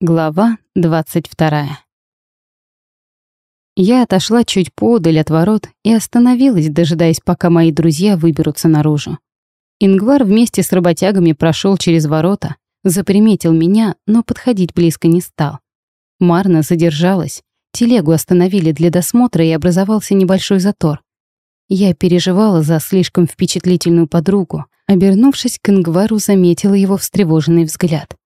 Глава 22. Я отошла чуть поодаль от ворот и остановилась, дожидаясь, пока мои друзья выберутся наружу. Ингвар вместе с работягами прошел через ворота, заприметил меня, но подходить близко не стал. Марна задержалась, телегу остановили для досмотра и образовался небольшой затор. Я переживала за слишком впечатлительную подругу, обернувшись к Ингвару, заметила его встревоженный взгляд.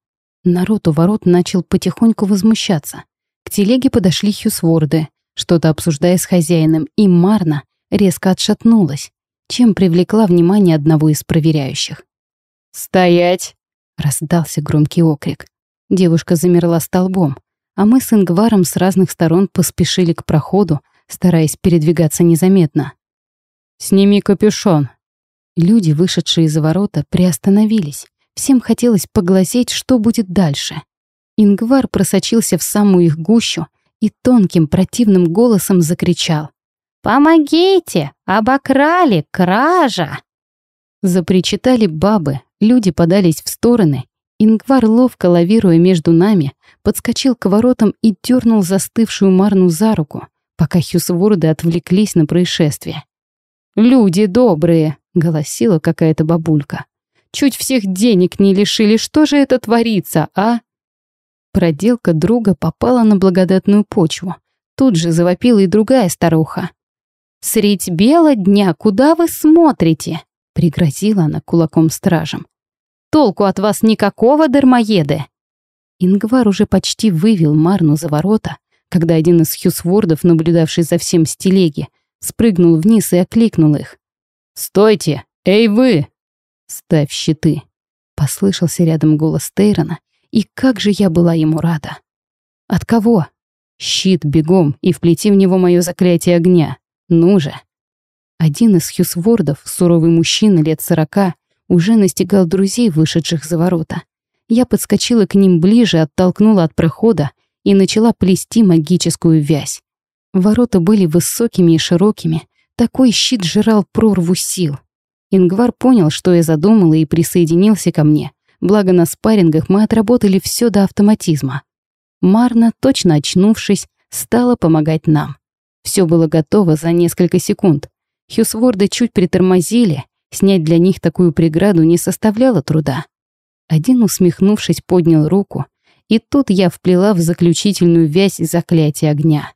Народ у ворот начал потихоньку возмущаться. К телеге подошли хьюсворды, что-то обсуждая с хозяином, и Марна резко отшатнулась, чем привлекла внимание одного из проверяющих. «Стоять!» — раздался громкий окрик. Девушка замерла столбом, а мы с Ингваром с разных сторон поспешили к проходу, стараясь передвигаться незаметно. «Сними капюшон!» Люди, вышедшие из ворота, приостановились, Всем хотелось поглазеть, что будет дальше. Ингвар просочился в самую их гущу и тонким противным голосом закричал. «Помогите! Обокрали! Кража!» Запричитали бабы, люди подались в стороны. Ингвар, ловко лавируя между нами, подскочил к воротам и дернул застывшую Марну за руку, пока Хьюсворды отвлеклись на происшествие. «Люди добрые!» — голосила какая-то бабулька. Чуть всех денег не лишили. Что же это творится, а? Проделка друга попала на благодатную почву. Тут же завопила и другая старуха. «Средь бела дня, куда вы смотрите?» Пригрозила она кулаком стражем. «Толку от вас никакого, дармоеды!» Ингвар уже почти вывел Марну за ворота, когда один из хьюсвордов, наблюдавший за всем с телеги, спрыгнул вниз и окликнул их. «Стойте! Эй вы! «Ставь щиты!» — послышался рядом голос Тейрона, и как же я была ему рада. «От кого?» «Щит бегом и вплети в него мое заклятие огня. Ну же!» Один из хьюсвордов, суровый мужчина лет сорока, уже настигал друзей, вышедших за ворота. Я подскочила к ним ближе, оттолкнула от прохода и начала плести магическую вязь. Ворота были высокими и широкими, такой щит жрал прорву сил. Ингвар понял, что я задумала, и присоединился ко мне. Благо на спаррингах мы отработали все до автоматизма. Марна, точно очнувшись, стала помогать нам. Все было готово за несколько секунд. Хьюсворды чуть притормозили, снять для них такую преграду не составляло труда. Один, усмехнувшись, поднял руку, и тут я вплела в заключительную вязь заклятие огня.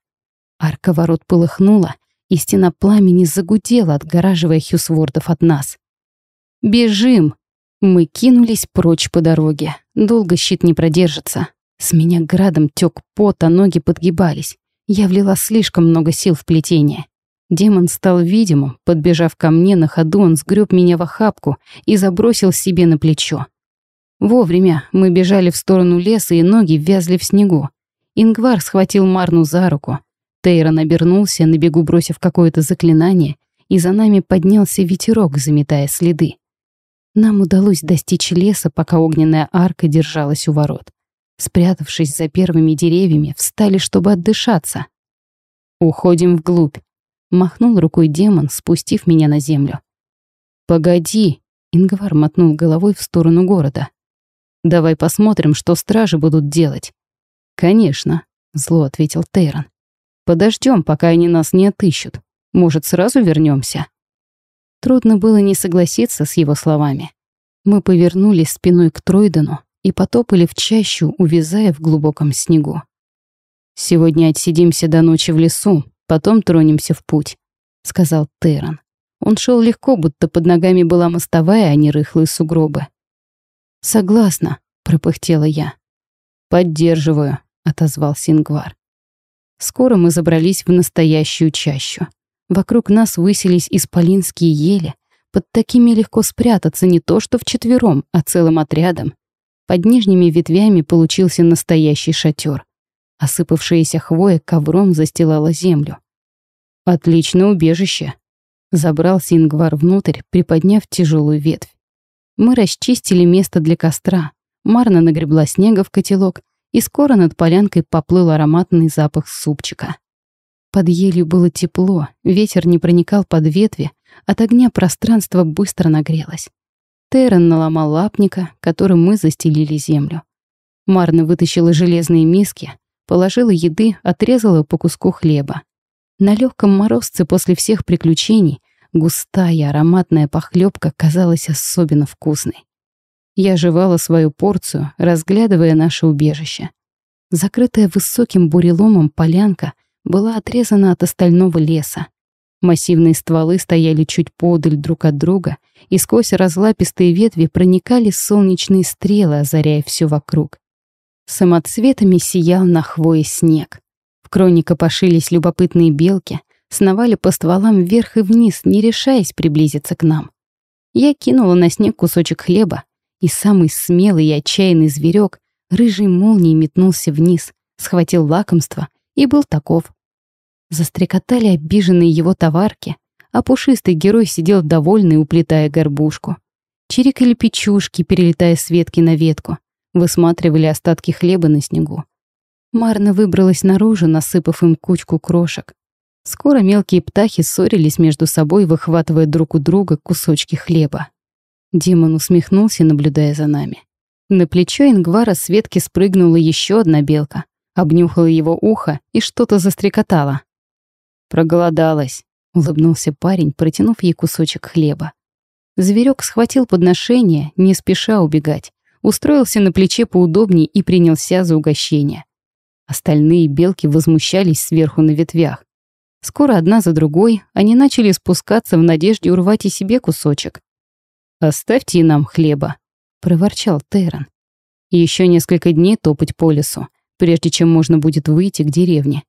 Арка ворот полыхнула, и стена пламени загудела, отгораживая Хьюсвордов от нас. «Бежим!» Мы кинулись прочь по дороге. Долго щит не продержится. С меня градом тек пот, а ноги подгибались. Я влила слишком много сил в плетение. Демон стал видимым. Подбежав ко мне на ходу, он сгреб меня в охапку и забросил себе на плечо. Вовремя мы бежали в сторону леса, и ноги вязли в снегу. Ингвар схватил Марну за руку. Тейрон обернулся, на бегу бросив какое-то заклинание, и за нами поднялся ветерок, заметая следы. Нам удалось достичь леса, пока огненная арка держалась у ворот. Спрятавшись за первыми деревьями, встали, чтобы отдышаться. «Уходим вглубь», — махнул рукой демон, спустив меня на землю. «Погоди», — Ингвар мотнул головой в сторону города. «Давай посмотрим, что стражи будут делать». «Конечно», — зло ответил Тейрон. Подождем, пока они нас не отыщут. Может, сразу вернемся. Трудно было не согласиться с его словами. Мы повернулись спиной к Тройдену и потопали в чащу, увязая в глубоком снегу. «Сегодня отсидимся до ночи в лесу, потом тронемся в путь», — сказал Тейрон. Он шел легко, будто под ногами была мостовая, а не рыхлые сугробы. «Согласна», — пропыхтела я. «Поддерживаю», — отозвался Ингвар. Скоро мы забрались в настоящую чащу. Вокруг нас высились исполинские ели. Под такими легко спрятаться не то что вчетвером, а целым отрядом. Под нижними ветвями получился настоящий шатер. Осыпавшаяся хвоя ковром застилала землю. «Отличное убежище!» Забрался Ингвар внутрь, приподняв тяжелую ветвь. Мы расчистили место для костра. Марна нагребла снега в котелок, и скоро над полянкой поплыл ароматный запах супчика. Под елью было тепло, ветер не проникал под ветви, от огня пространство быстро нагрелось. Террен наломал лапника, которым мы застелили землю. Марна вытащила железные миски, положила еды, отрезала по куску хлеба. На легком морозце после всех приключений густая ароматная похлебка казалась особенно вкусной. Я жевала свою порцию, разглядывая наше убежище. Закрытая высоким буреломом полянка была отрезана от остального леса. Массивные стволы стояли чуть подаль друг от друга, и сквозь разлапистые ветви проникали солнечные стрелы, озаряя все вокруг. Самоцветами сиял на хвое снег. В кроне копошились любопытные белки, сновали по стволам вверх и вниз, не решаясь приблизиться к нам. Я кинула на снег кусочек хлеба, и самый смелый и отчаянный зверек рыжей молнией метнулся вниз, схватил лакомство и был таков. Застрекотали обиженные его товарки, а пушистый герой сидел довольный, уплетая горбушку. Чирикали печушки, перелетая с ветки на ветку, высматривали остатки хлеба на снегу. Марна выбралась наружу, насыпав им кучку крошек. Скоро мелкие птахи ссорились между собой, выхватывая друг у друга кусочки хлеба. Димон усмехнулся, наблюдая за нами. На плечо Ингвара с ветки спрыгнула еще одна белка, обнюхала его ухо и что-то застрекотала. «Проголодалась», — улыбнулся парень, протянув ей кусочек хлеба. Зверек схватил подношение, не спеша убегать, устроился на плече поудобнее и принялся за угощение. Остальные белки возмущались сверху на ветвях. Скоро одна за другой они начали спускаться в надежде урвать и себе кусочек. «Оставьте нам хлеба», — проворчал Террен. «Еще несколько дней топать по лесу, прежде чем можно будет выйти к деревне.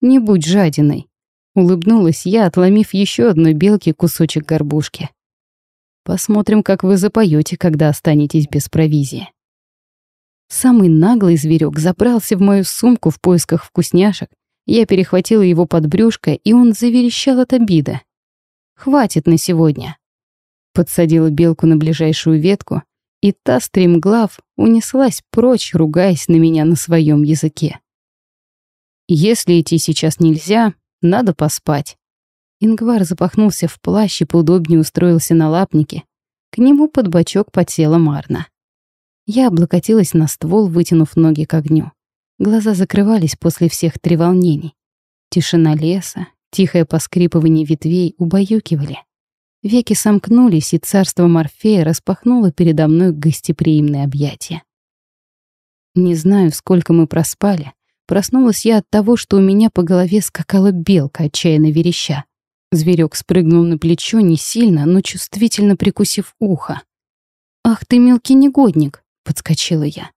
Не будь жадиной», — улыбнулась я, отломив еще одной белке кусочек горбушки. «Посмотрим, как вы запоете, когда останетесь без провизии». Самый наглый зверек забрался в мою сумку в поисках вкусняшек. Я перехватила его под брюшко, и он заверещал от обида. «Хватит на сегодня», подсадила белку на ближайшую ветку, и та, стремглав, унеслась прочь, ругаясь на меня на своем языке. «Если идти сейчас нельзя, надо поспать». Ингвар запахнулся в плащ и поудобнее устроился на лапнике. К нему под бочок подсела Марна. Я облокотилась на ствол, вытянув ноги к огню. Глаза закрывались после всех треволнений. Тишина леса, тихое поскрипывание ветвей убаюкивали. Веки сомкнулись, и царство Морфея распахнуло передо мной гостеприимное объятие. Не знаю, сколько мы проспали. Проснулась я от того, что у меня по голове скакала белка, отчаянно вереща. Зверек спрыгнул на плечо не сильно, но чувствительно прикусив ухо. «Ах ты, мелкий негодник!» — подскочила я.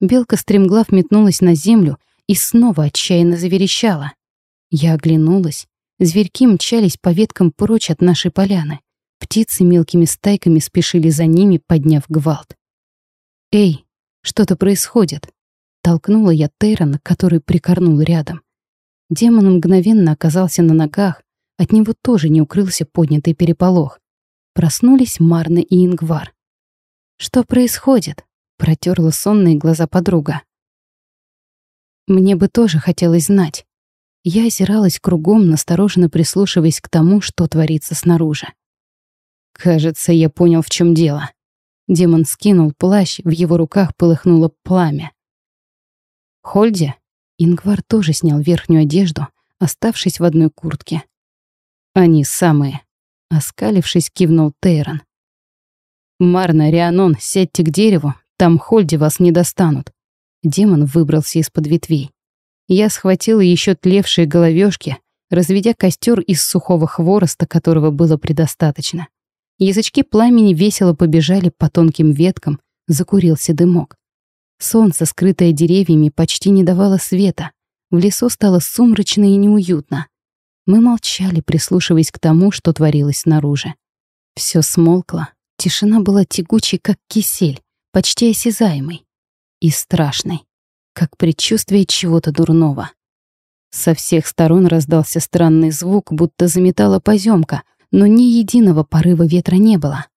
Белка стремглав метнулась на землю и снова отчаянно заверещала. Я оглянулась. Зверьки мчались по веткам прочь от нашей поляны. Птицы мелкими стайками спешили за ними, подняв гвалт. «Эй, что-то происходит!» Толкнула я Тейрона, который прикорнул рядом. Демон мгновенно оказался на ногах, от него тоже не укрылся поднятый переполох. Проснулись Марна и Ингвар. «Что происходит?» — протерла сонные глаза подруга. «Мне бы тоже хотелось знать». Я озиралась кругом, настороженно прислушиваясь к тому, что творится снаружи. Кажется, я понял, в чем дело. Демон скинул плащ, в его руках полыхнуло пламя. Хольди? Ингвар тоже снял верхнюю одежду, оставшись в одной куртке. Они самые. Оскалившись, кивнул Тейрон. «Марна, Рианон, сядьте к дереву, там Хольди вас не достанут». Демон выбрался из-под ветвей. Я схватила еще тлевшие головешки, разведя костер из сухого хвороста, которого было предостаточно. Язычки пламени весело побежали по тонким веткам, закурился дымок. Солнце, скрытое деревьями, почти не давало света. В лесу стало сумрачно и неуютно. Мы молчали, прислушиваясь к тому, что творилось снаружи. Все смолкло, тишина была тягучей, как кисель, почти осязаемой. И страшной, как предчувствие чего-то дурного. Со всех сторон раздался странный звук, будто заметала поземка, но ни единого порыва ветра не было.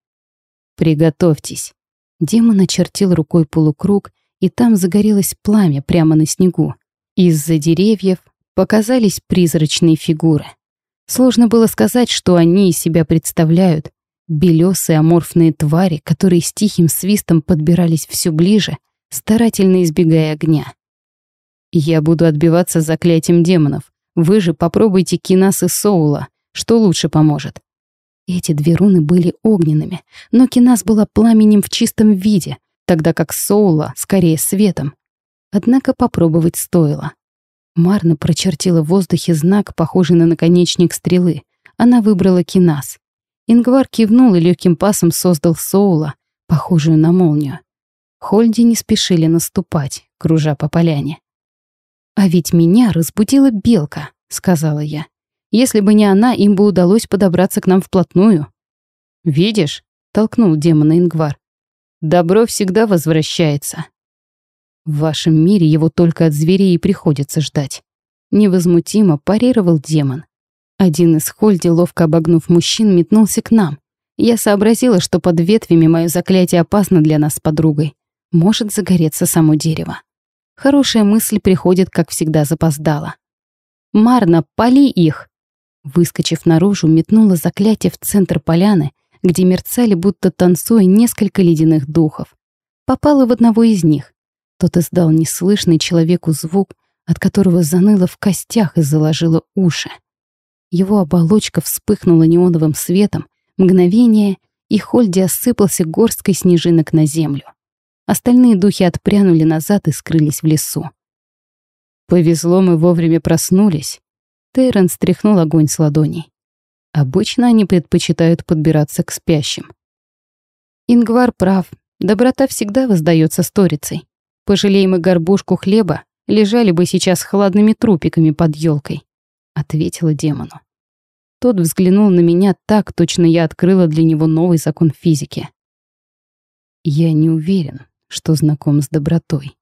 «Приготовьтесь». Демон очертил рукой полукруг, и там загорелось пламя прямо на снегу. Из-за деревьев показались призрачные фигуры. Сложно было сказать, что они из себя представляют. Белесые аморфные твари, которые с тихим свистом подбирались все ближе, старательно избегая огня. «Я буду отбиваться заклятием демонов. Вы же попробуйте кинас и соула. Что лучше поможет?» Эти две руны были огненными, но кинас была пламенем в чистом виде, тогда как соула скорее светом. Однако попробовать стоило. Марна прочертила в воздухе знак, похожий на наконечник стрелы. Она выбрала кинас. Ингвар кивнул и легким пасом создал соула, похожую на молнию. Хольди не спешили наступать, кружа по поляне. «А ведь меня разбудила белка», — сказала я. «Если бы не она, им бы удалось подобраться к нам вплотную». «Видишь?» — толкнул демона Ингвар. «Добро всегда возвращается». В вашем мире его только от зверей и приходится ждать. Невозмутимо парировал демон. Один из Хольди, ловко обогнув мужчин, метнулся к нам. Я сообразила, что под ветвями мое заклятие опасно для нас с подругой. Может загореться само дерево. Хорошая мысль приходит, как всегда, запоздала. «Марна, пали их!» Выскочив наружу, метнула заклятие в центр поляны, где мерцали, будто танцуя, несколько ледяных духов. Попала в одного из них. Тот издал неслышный человеку звук, от которого заныло в костях и заложило уши. Его оболочка вспыхнула неоновым светом, мгновение, и Хольди осыпался горсткой снежинок на землю. Остальные духи отпрянули назад и скрылись в лесу. «Повезло, мы вовремя проснулись». Тейрон стряхнул огонь с ладоней. Обычно они предпочитают подбираться к спящим. Ингвар прав. Доброта всегда воздается сторицей. Пожалеем и горбушку хлеба, лежали бы сейчас хладными трупиками под елкой, ответила демону. Тот взглянул на меня так, точно я открыла для него новый закон физики. Я не уверен, что знаком с добротой.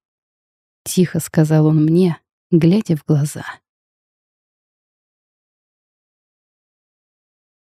Тихо сказал он мне, глядя в глаза.